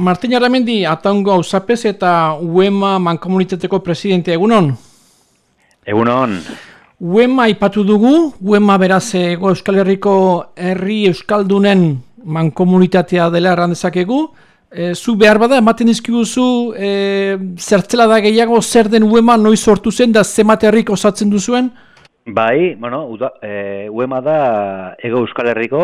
Martin Aramendi, ataungo hausapez eta UEMA mankomunitateko presidente, egunon? Egunon. UEMA ipatu dugu, UEMA beraz ego Euskal Herriko herri Euskaldunen mankomunitatea dela errandezakegu. E, zu behar bada, ematen izkiguzu, e, zertzela da gehiago, zer den UEMA noiz sortu zen da zemat herrik osatzen duzuen? Bai, bueno, uda, e, UEMA da ego Euskal Herriko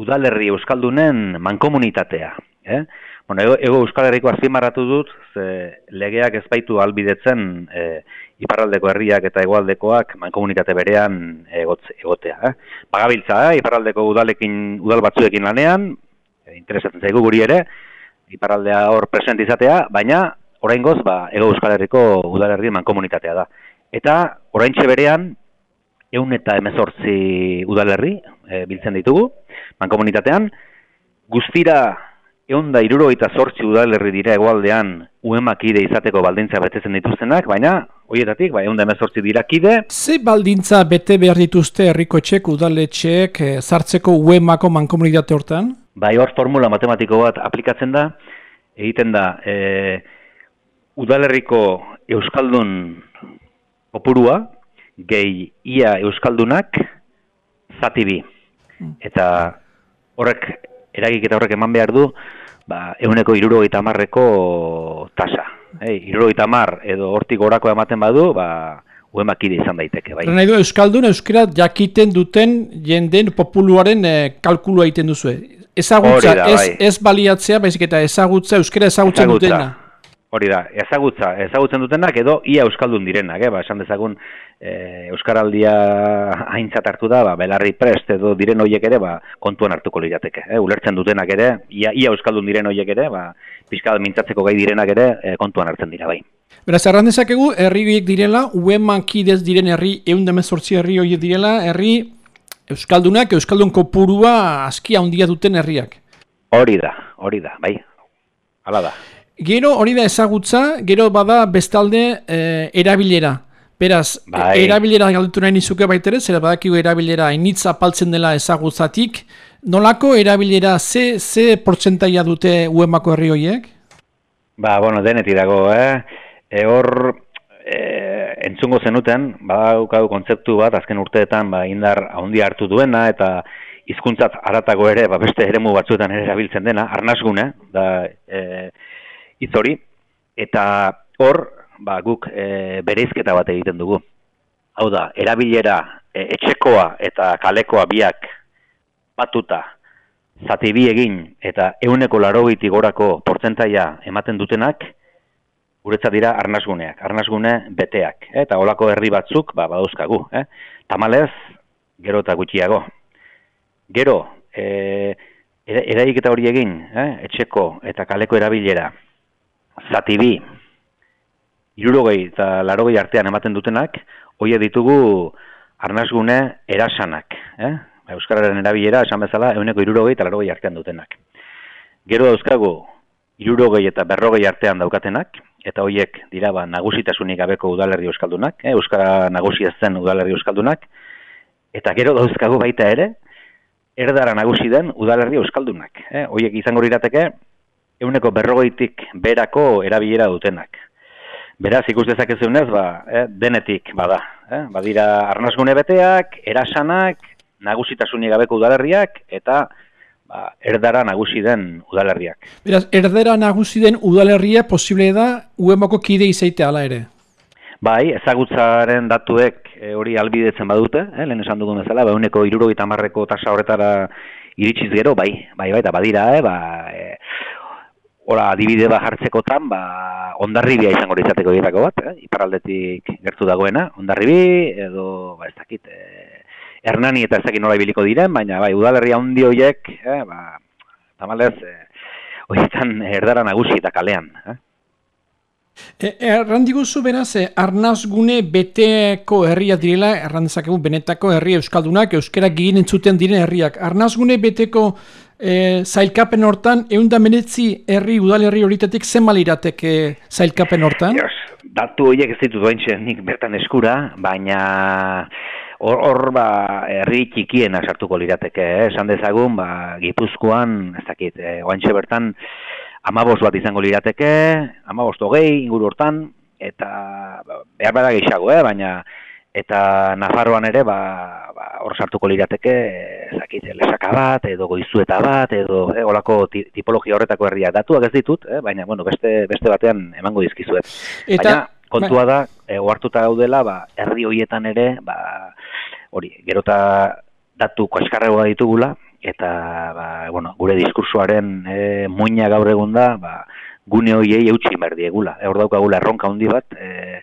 udalerri Euskaldunen mankomunitatea. Eh? Bueno, ego, ego Euskal Herriko azpimarratu dut, ze legeak ez baitu albidetzen e, iparraldeko herriak eta egoaldekoak mankomunitate berean egotze, egotea. Eh? Bagabiltza, eh? iparraldeko udalekin, udal batzuekin lanean, e, interesatzen zaigu guri ere, iparraldea hor present izatea, baina orain goz, ba, ego Euskal Herriko udalerri mankomunitatea da. Eta orain berean, eun eta emezortzi udalerri e, biltzen ditugu, mankomunitatean, guztira Egon da iruro eta zortzi udalerri dira egualdean uemakide izateko baldintza betetzen dituztenak, baina horietatik, bai, egon da emezortzi dira kide. Ze baldintza bete behar dituzte herriko txek, udaletxeek, e, zartzeko uemako mankomunitate hortan? Bai, hor formula matematiko bat aplikatzen da, egiten da, e, udalerriko euskaldun opurua, gehi ia euskaldunak, zatibi. Hmm. Eta horrek eragik eta horrek eman behar du, ba, euneko iruro marreko tasa. Hey, iruro mar edo hortik gorako ematen badu, ba, uemakide izan daiteke. Bai. Nahi du, Euskaldun, Euskara jakiten duten jenden populuaren e, kalkulua egiten duzu. Ezagutza, da, ez, bai. ez baliatzea, baizik eta ezagutza, Euskara ezagutzen dutena. Hori da, ezagutza, ezagutzen dutenak edo ia Euskaldun direnak, eh? ba, esan dezagun e, Euskaraldia haintzat hartu da, ba, belarri prest edo diren horiek ere, ba, kontuan hartuko lirateke. Eh? Ulertzen dutenak ere, ia, ia Euskaldun diren horiek ere, ba, pixka mintzatzeko gai direnak ere, e, kontuan hartzen dira bai. Beraz, errandezakegu, herri horiek direla, ueman kidez diren herri, egun demezortzi herri horiek direla, herri Euskaldunak, Euskaldun kopurua aski handia duten herriak. Hori da, hori da, bai, hala da. Gero hori da ezagutza, gero bada bestalde e, erabilera. Beraz, bai. erabilera galditu nahi nizuke baitere, zera badakigu erabilera initza apaltzen dela ezagutzatik. Nolako erabilera, ze, ze portzentaia dute uemako herri horiek? Ba, bueno, denetik dago, eh? E, hor, e, entzungo zenuten, badaukadu kontzeptu bat, azken urteetan, ba, indar ahondi hartu duena, eta hizkuntzat aratago ere, ba, beste eremu batzuetan ere erabiltzen dena, arnazgune, da, e, hitz hori eta hor ba, guk e, bereizketa bat egiten dugu. Hau da, erabilera e, etxekoa eta kalekoa biak batuta zati bi egin eta euneko laro gorako portzentaia ematen dutenak guretzat dira arnazguneak, arnazgune beteak. Eh? Eta olako herri batzuk ba, badauzkagu. Eh? Tamalez, gero eta gutxiago. Gero, e, eraik eta hori egin, eh? etxeko eta kaleko erabilera, zati bi, irurogei eta larogei artean ematen dutenak, hoia ditugu arnazgune erasanak. Eh? Euskararen erabilera, esan bezala, euneko irurogei eta larogei artean dutenak. Gero dauzkagu, irurogei eta berrogei artean daukatenak, eta hoiek dira ba, nagusitasunik gabeko udalerri euskaldunak, eh? Euskara nagusi ez zen udalerri euskaldunak, eta gero dauzkagu baita ere, erdara nagusi den udalerri euskaldunak. Eh? Hoiek izango lirateke, euneko berrogeitik berako erabilera dutenak. Beraz, ikus dezakezunez, ba, eh, denetik, bada. Eh? Badira, arnazgune beteak, erasanak, nagusitasunik gabeko udalerriak, eta ba, erdara nagusi den udalerriak. Beraz, erdera nagusi den udalerria posible da, uemoko kide izaite ala ere? Bai, ezagutzaren datuek eh, hori albidetzen badute, eh, lehen esan dugun bezala, ba, uneko irurogita marreko tasa horretara iritsiz gero, bai, bai, bai, eta badira, eh, ba, eh, Ora, adibide bat jartzekotan, ba, ondarribia izango izateko ditako bat, eh? iparaldetik gertu dagoena, ondarribi, edo, ba, ez dakit, eh, hernani eta ez dakit nola ibiliko diren, baina, bai, udalerria handi horiek, eh, ba, tamalez, eh, horietan erdara nagusi eta kalean. Eh? E, errandiguzu beraz, eh, arnazgune beteko herria direla, errandezakegu benetako herri euskaldunak, euskera ginen entzuten diren herriak. Arnazgune beteko e, zailkapen hortan, egun da menetzi herri, udalerri horitatik zen malirateke zailkapen hortan? Yes, datu horiek ez ditut doaintxe nik bertan eskura, baina hor, hor ba, herri txikien sartuko lirateke, eh? esan dezagun, ba, gipuzkoan, ez dakit, eh, bertan, amabos bat izango lirateke, amabos hogei inguru hortan, eta behar bada gehiago, eh? baina eta Nafarroan ere ba, ba hor sartuko lirateke ezakite lesaka bat edo goizueta bat edo eh, olako tipologia horretako herria datuak ez ditut eh, baina bueno, beste, beste batean emango dizkizuet eta, baina kontua da e, ohartuta gaudela ba herri hoietan ere ba hori gerota datu kaskarregoa ditugula eta ba, bueno, gure diskursoaren e, muina gaur egun da ba, gune hoiei eutxi merdiegula. Hor daukagula erronka handi bat, e,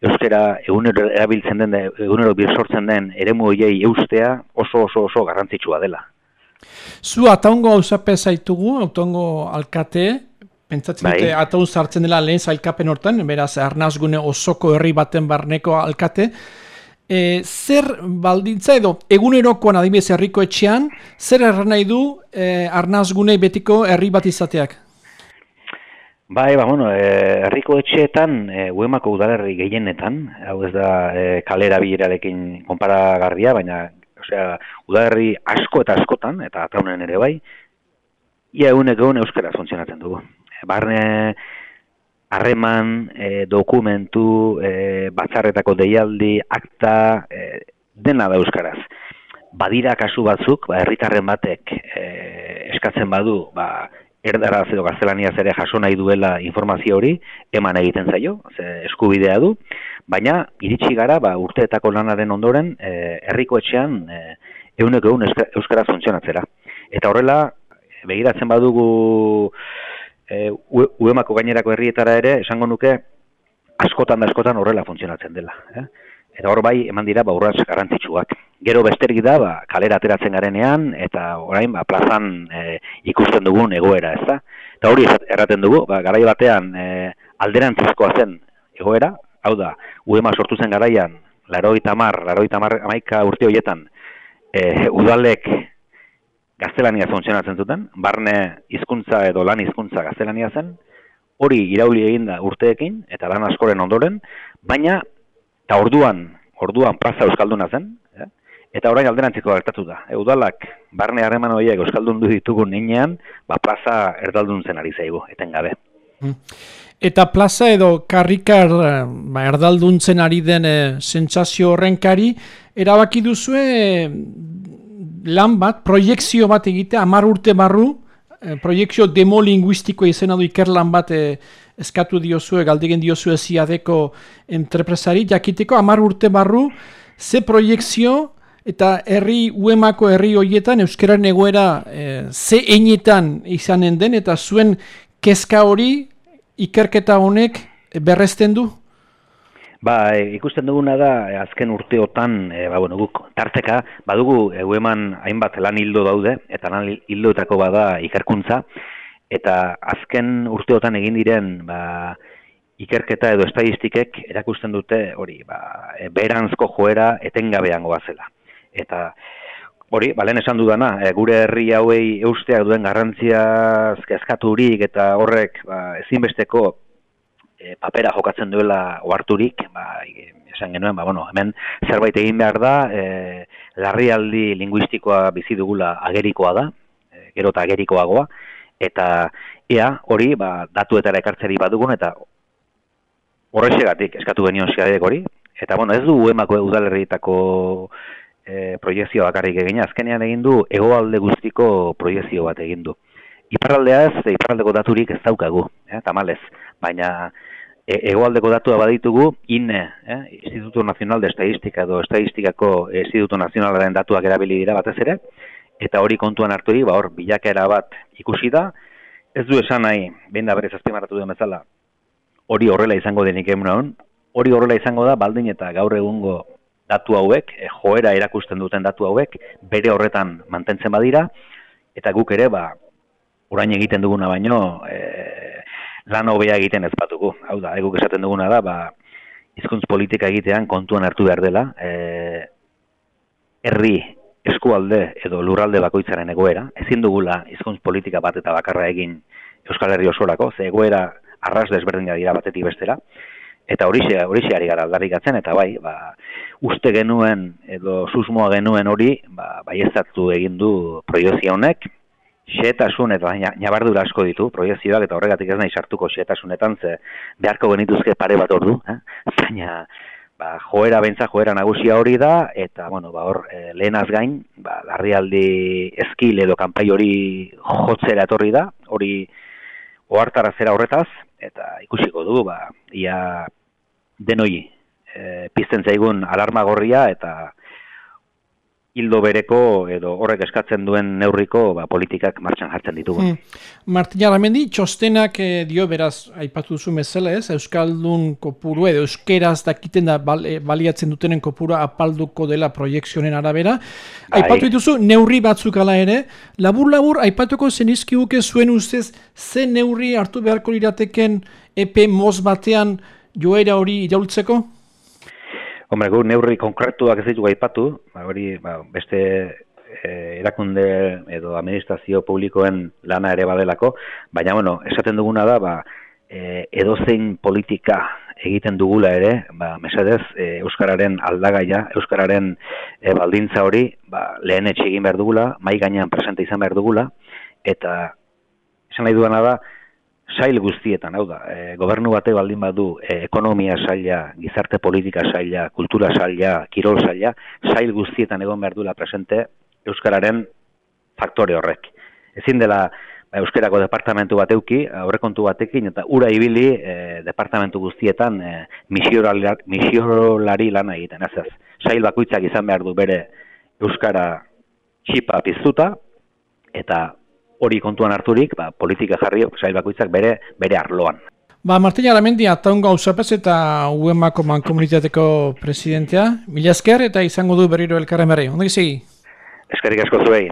euskera egunero erabiltzen den, egunero sortzen den eremu hoiei eustea oso oso oso garrantzitsua dela. Zu ataungo hausape zaitugu, ataungo alkate, pentsatzen bai. dute ataun zartzen dela lehen zailkapen hortan, beraz arnazgune osoko herri baten barneko alkate, E, zer baldintza edo egunerokoan adibidez herriko etxean, zer erran nahi du e, arnazgune betiko herri bat izateak? Bai, ba, bueno, e, herriko etxeetan, e, uemako udalerri gehienetan, hau ez da e, kalera bilerarekin konparagarria, baina, osea, udalerri asko eta askotan, eta ataunen ere bai, ia egunek egun euskara funtzionatzen dugu. Barne, harreman, e, dokumentu, e, batzarretako deialdi, akta, e, dena da euskaraz. Badira kasu batzuk, ba, herritarren batek e, eskatzen badu, ba, erdaraz edo gaztelaniaz ere jaso nahi duela informazio hori, eman egiten zaio, ze eskubidea du, baina iritsi gara ba, urteetako lanaren ondoren e, herriko etxean e, euneko egun euskara funtzionatzera. Eta horrela, begiratzen badugu e, uemako gainerako herrietara ere, esango nuke, askotan da askotan horrela funtzionatzen dela. Eh? Eta hor bai, eman dira, ba, urratz garrantzitsuak. Gero besterik da, ba, kalera ateratzen garenean, eta orain, ba, plazan e, ikusten dugun egoera, ez da? Eta hori erraten dugu, ba, garai batean e, alderantzizkoa zen egoera, hau da, uema sortu zen garaian, laroi tamar, laroi tamar amaika urte horietan, e, udalek gaztelania funtzionatzen zuten, barne hizkuntza edo lan hizkuntza gaztelania zen, hori irauli eginda urteekin, eta lan askoren ondoren, baina eta orduan, orduan plaza euskalduna zen? Eta orain alderantziko gertatu da. E, udalak, barne harreman horiek euskaldun du ditugu ninean, ba, plaza erdaldun zen ari zaigu, gabe. Hmm. Eta plaza edo karrikar eh, ba, erdalduntzen ari den e, sentsazio horrenkari, erabaki duzue lan bat, proiektzio bat egite, amar urte barru, e, proiektzio demolinguistiko izena du ikerlan bat e, eskatu diozue, galdegen diozue ziadeko entrepresari, jakiteko amar urte barru, ze proiektzio eta herri uemako herri hoietan euskaren egoera e, ze enetan izanen den eta zuen kezka hori ikerketa honek berrezten du? Ba, e, ikusten duguna da, azken urteotan, e, ba, bueno, guk, tarteka, badugu, e, ueman hainbat lan hildo daude, eta lan hildoetako bada ikerkuntza, eta azken urteotan egin diren ba, ikerketa edo estadistikek erakusten dute hori ba, beranzko joera etengabean goazela. Eta hori, balen esan dudana, e, gure herri hauei eusteak duen garrantzia eskaturik eta horrek ba, ezinbesteko e, papera jokatzen duela oharturik, ba, esan genuen, ba, bueno, hemen zerbait egin behar da, e, larrialdi linguistikoa bizi dugula agerikoa da, e, gero eta agerikoagoa, eta ea hori ba, datuetara ekartzeri badugun eta horrexegatik eskatu genion ziadek hori. Eta bueno, ez du uemako udalerrietako e, proiezio bakarrik egin, azkenean egin du egoalde guztiko proiezio bat egin du. Iparraldea ez, iparraldeko daturik ez daukagu, eh, tamalez, baina e, egoaldeko datua baditugu, INE, eh, Instituto Nacional de Estadistika edo Estadistikako Instituto Nacionalaren datuak erabili dira batez ere, eta hori kontuan harturik, ba hor, bilakera bat ikusi da, ez du esan nahi, behin da berez azpimarratu duen bezala, hori horrela izango denik egun hori horrela izango da, baldin eta gaur egungo datu hauek, e, joera erakusten duten datu hauek, bere horretan mantentzen badira, eta guk ere, ba, orain egiten duguna baino, e, lan hobea egiten ez batuko. Hau da, eguk esaten duguna da, ba, izkuntz politika egitean kontuan hartu behar dela, e, herri eskualde edo lurralde bakoitzaren egoera, ezin dugula hizkuntz politika bat eta bakarra egin Euskal Herri osorako, ze egoera arras desberdina dira batetik bestera, eta horixe, horixe ari gara aldarrikatzen, eta bai, ba, uste genuen edo susmoa genuen hori, ba, bai egin du proiezio honek, xetasun eta nabardura asko ditu, proiezioak eta horregatik ez nahi sartuko xetasunetan, ze beharko genituzke pare bat ordu, eh? baina ba, joera bentsa joera nagusia hori da, eta bueno, ba, hor e, lehenaz gain, ba, larrialdi eskil edo kanpai hori jotzera etorri da, hori ohartara zera horretaz, eta ikusiko du, ba, ia denoi e, pizten zaigun alarma gorria, eta hildo bereko edo horrek eskatzen duen neurriko ba, politikak martxan jartzen ditugu. Hmm. Martina Ramendi, txostenak eh, dio beraz, aipatu duzu mezela ez, Euskaldun kopuru edo Euskeraz dakiten da eh, baliatzen dutenen kopura apalduko dela proiektzionen arabera. Bai. Aipatu dituzu neurri batzuk ala ere, labur-labur aipatuko zenizkiuke zuen ustez ze neurri hartu beharko lirateken epe moz batean joera hori iraultzeko? Hombre, gu neurri konkretuak ez ditugu aipatu, ba, hori ba, beste e, erakunde edo administrazio publikoen lana ere badelako, baina bueno, esaten duguna da, ba, e, edozein politika egiten dugula ere, ba, mesedez, e, Euskararen aldagaia, Euskararen e, baldintza hori, ba, lehen etxe behar dugula, mai gainean presente izan behar dugula, eta esan nahi duena da, sail guztietan, hau da, e, gobernu bate baldin badu e, ekonomia saila, gizarte politika saila, kultura saila, kirol saila, sail guztietan egon behar duela presente Euskararen faktore horrek. Ezin dela ba, Euskarako departamentu bat euki, aurrekontu batekin, eta ura ibili e, departamentu guztietan e, misiolari lana egiten, ez ez. Sail bakoitzak izan behar du bere Euskara txipa piztuta, eta hori kontuan harturik, ba, politika jarri sail bakoitzak bere bere arloan. Ba, Martina Aramendi, ataun gauzapez eta UEMako mankomunitateko presidentea. Mila esker eta izango du berriro elkarren berri. Ondak Eskerrik asko zuei.